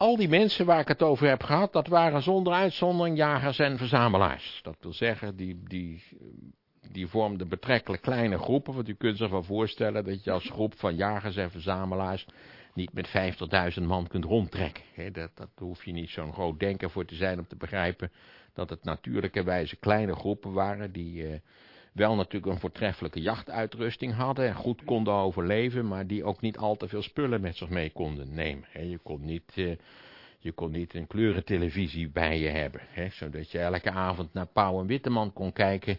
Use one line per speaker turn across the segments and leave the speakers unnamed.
al die mensen waar ik het over heb gehad, dat waren zonder uitzondering jagers en verzamelaars. Dat wil zeggen, die, die, die vormden betrekkelijk kleine groepen, want u kunt zich wel voorstellen dat je als groep van jagers en verzamelaars niet met 50.000 man kunt rondtrekken. dat, dat hoef je niet zo'n groot denker voor te zijn om te begrijpen dat het natuurlijke wijze kleine groepen waren die eh, wel natuurlijk een voortreffelijke jachtuitrusting hadden en goed konden overleven, maar die ook niet al te veel spullen met zich mee konden nemen. je kon niet... Eh, je kon niet een kleurentelevisie bij je hebben, zodat je elke avond naar Pauw en Witteman kon kijken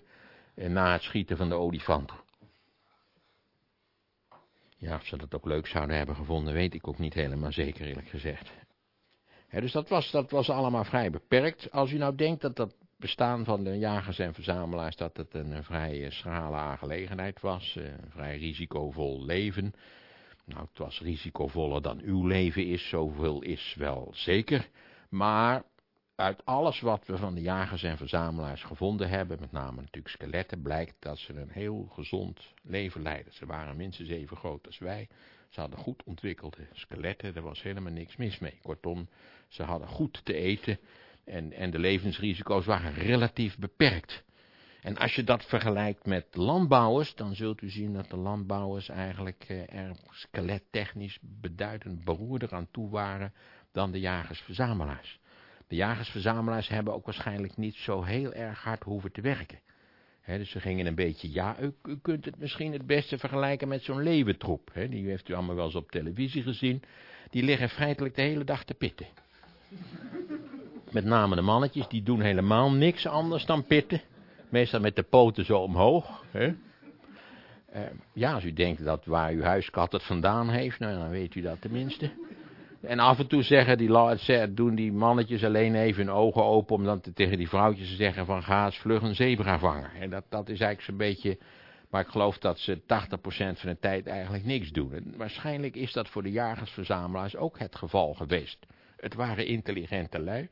en eh, na het schieten van de olifanten. Ja, of ze dat ook leuk zouden hebben gevonden, weet ik ook niet helemaal zeker, eerlijk gezegd. dus dat was, dat was allemaal vrij beperkt. Als u nou denkt dat dat bestaan van de jagers en verzamelaars, dat het een, vrij eh, schrale aangelegenheid was, eh, een vrij risicovol leven. Nou, het was risicovoller dan uw leven is, zoveel is wel zeker. Maar uit alles wat we van de jagers en verzamelaars gevonden hebben, met name natuurlijk skeletten, blijkt dat ze een heel gezond leven leiden. Ze waren minstens even groot als wij. Ze hadden goed ontwikkelde skeletten, er was helemaal niks mis mee. Kortom, ze hadden goed te eten en, en de levensrisico's waren relatief beperkt. En als je dat vergelijkt met landbouwers, dan zult u zien dat de landbouwers eigenlijk eh, er skelettechnisch beduidend beroerder aan toe waren dan de jagers-verzamelaars. De jagers-verzamelaars hebben ook waarschijnlijk niet zo heel erg hard hoeven te werken. dus ze gingen een beetje, ja, u, kunt het misschien het beste vergelijken met zo'n leeuwentroep. He, die heeft u allemaal wel eens op televisie gezien. Die liggen feitelijk de hele dag te pitten. Met name de mannetjes, die doen helemaal niks anders dan pitten. Meestal met de poten zo omhoog. He. Uh, ja, als u denkt dat waar uw huiskat het vandaan heeft, nou, dan weet u dat tenminste. En af en toe zeggen die, doen die mannetjes alleen even hun ogen open om dan te, tegen die vrouwtjes te zeggen van ga eens vlug een zebra vangen. En dat, dat is eigenlijk zo'n beetje, maar ik geloof dat ze 80% van de tijd eigenlijk niks doen. En waarschijnlijk is dat voor de jagersverzamelaars ook het geval geweest. Het waren intelligente lui.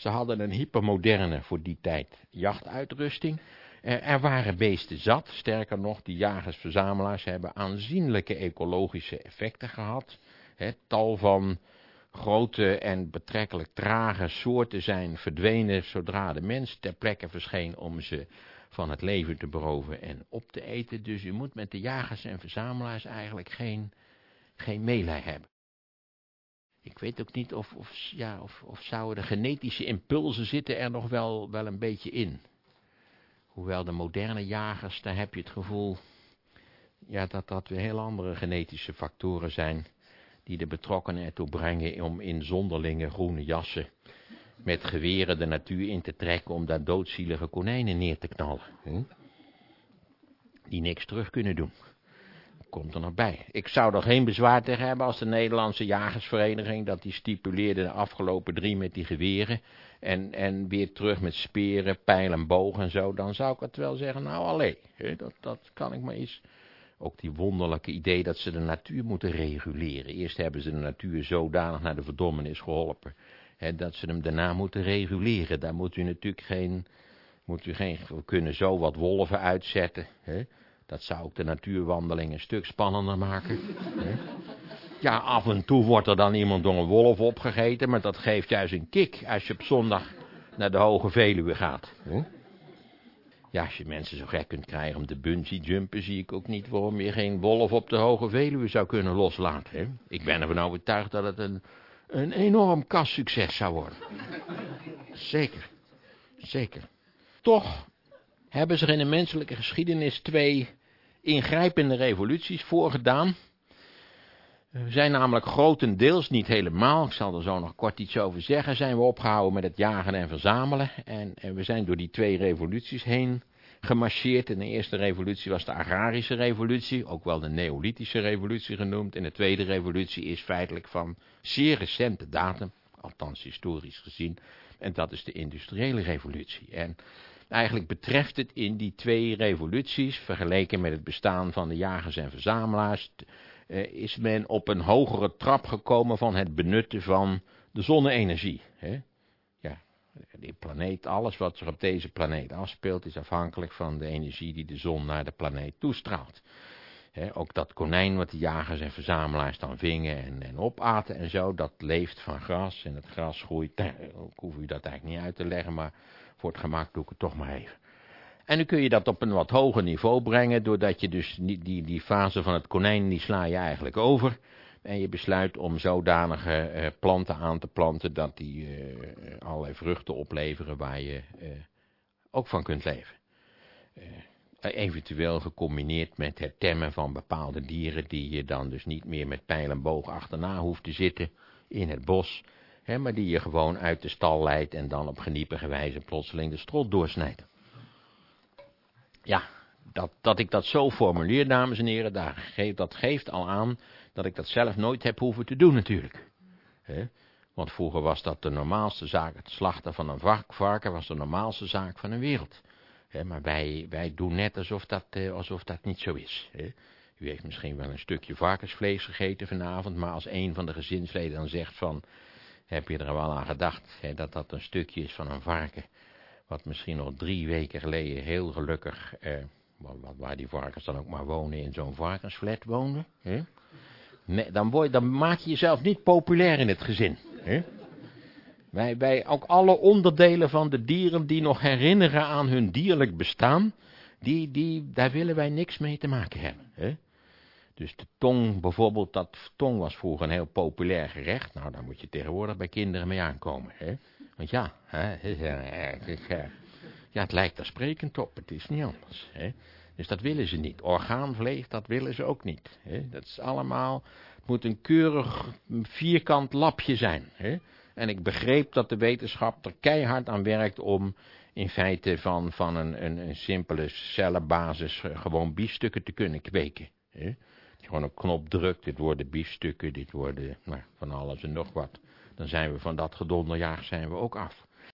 Ze hadden een hypermoderne voor die tijd jachtuitrusting. Er waren beesten zat, sterker nog, die jagers-verzamelaars hebben aanzienlijke ecologische effecten gehad. Het tal van grote en betrekkelijk trage soorten zijn verdwenen zodra de mens ter plekke verscheen om ze van het leven te beroven en op te eten. Dus u moet met de jagers en verzamelaars eigenlijk geen, geen meelij hebben. Ik weet ook niet of, of, ja, of, of zouden de genetische impulsen zitten er nog wel, wel een beetje in. Hoewel de moderne jagers, daar heb je het gevoel ja, dat dat weer heel andere genetische factoren zijn die de betrokkenen ertoe brengen om in zonderlinge groene jassen met geweren de natuur in te trekken om daar doodzielige konijnen neer te knallen. Die niks terug kunnen doen. Komt er nog bij. Ik zou er geen bezwaar tegen hebben als de Nederlandse jagersvereniging, dat die stipuleerde de afgelopen drie met die geweren, en, en weer terug met speren, pijl en boog en zo, dan zou ik het wel zeggen, nou alleen, dat, dat kan ik maar eens ook die wonderlijke idee dat ze de natuur moeten reguleren. Eerst hebben ze de natuur zodanig naar de verdommenis geholpen, hè, dat ze hem daarna moeten reguleren. Daar moet u natuurlijk geen, moet u geen, we kunnen zo wat wolven uitzetten, hè. Dat zou ook de natuurwandeling een stuk spannender maken. Ja, af en toe wordt er dan iemand door een wolf opgegeten, maar dat geeft juist een kick als je op zondag naar de Hoge Veluwe gaat. Ja, als je mensen zo gek kunt krijgen om te bungee jumpen, zie ik ook niet waarom je geen wolf op de Hoge Veluwe zou kunnen loslaten. Hè? Ik ben ervan overtuigd dat het een, een enorm kassucces zou worden. Zeker, zeker. Toch hebben zich in de menselijke geschiedenis twee ingrijpende revoluties voorgedaan. We zijn namelijk grotendeels, niet helemaal, ik zal er zo nog kort iets over zeggen, zijn we opgehouden met het jagen en verzamelen. En, en we zijn door die twee revoluties heen gemarcheerd. En de eerste revolutie was de agrarische revolutie, ook wel de neolithische revolutie genoemd. En de tweede revolutie is feitelijk van zeer recente datum, althans historisch gezien. En dat is de industriële revolutie. En eigenlijk betreft het in die twee revoluties, vergeleken met het bestaan van de jagers en verzamelaars eh, is men op een hogere trap gekomen van het benutten van de zonne-energie. Ja, die planeet, alles wat zich op deze planeet afspeelt, is afhankelijk van de energie die de zon naar de planeet toestraalt. Ook dat konijn wat de jagers en verzamelaars dan vingen en, en opaten en zo, dat leeft van gras en het gras groeit, ik hoef u dat eigenlijk niet uit te leggen, maar voor het gemak doe ik het toch maar even. En nu kun je dat op een wat hoger niveau brengen, doordat je dus die, die, fase van het konijn, die sla je eigenlijk over. En je besluit om zodanige eh, planten aan te planten, dat die uh, allerlei vruchten opleveren waar je uh, ook van kunt leven. Eventueel gecombineerd met het temmen van bepaalde dieren, die je dan dus niet meer met pijl en boog achterna hoeft te zitten in het bos, hè, maar die je gewoon uit de stal leidt en dan op geniepige wijze plotseling de strot doorsnijdt. Ja, dat, dat ik dat zo formuleer, dames en heren, daar dat geeft al aan dat ik dat zelf nooit heb hoeven te doen natuurlijk. Want vroeger was dat de normaalste zaak, het slachten van een varken was de normaalste zaak van een wereld. Maar wij, wij doen net alsof dat, eh, alsof dat niet zo is. U heeft misschien wel een stukje varkensvlees gegeten vanavond, maar als een van de gezinsleden dan zegt van, heb je er wel aan gedacht, dat dat een stukje is van een varken, wat misschien nog drie weken geleden heel gelukkig, eh, waar die varkens dan ook maar wonen, in zo'n varkensflat woonden. Hè? Nee, dan, word, dan maak je jezelf niet populair in het gezin. Hè? Wij, ook alle onderdelen van de dieren die nog herinneren aan hun dierlijk bestaan, die, die, daar willen wij niks mee te maken hebben. Hè? Dus de tong bijvoorbeeld, dat tong was vroeger een heel populair gerecht. Nou, daar moet je tegenwoordig bij kinderen mee aankomen. Hè? Want ja, hè, ja, het lijkt er sprekend op, het is niet anders. Hè? Dus dat willen ze niet. Orgaanvlees, dat willen ze ook niet. Hè? Dat is allemaal, het moet een keurig vierkant lapje zijn. Hè? En ik begreep dat de wetenschap er keihard aan werkt om in feite van, van een, een, simpele cellenbasis gewoon biefstukken te kunnen kweken. Hè? Gewoon een knop drukt, dit worden biefstukken, dit worden nou, van alles en nog wat. Dan zijn we van dat gedonderjaag zijn we ook af.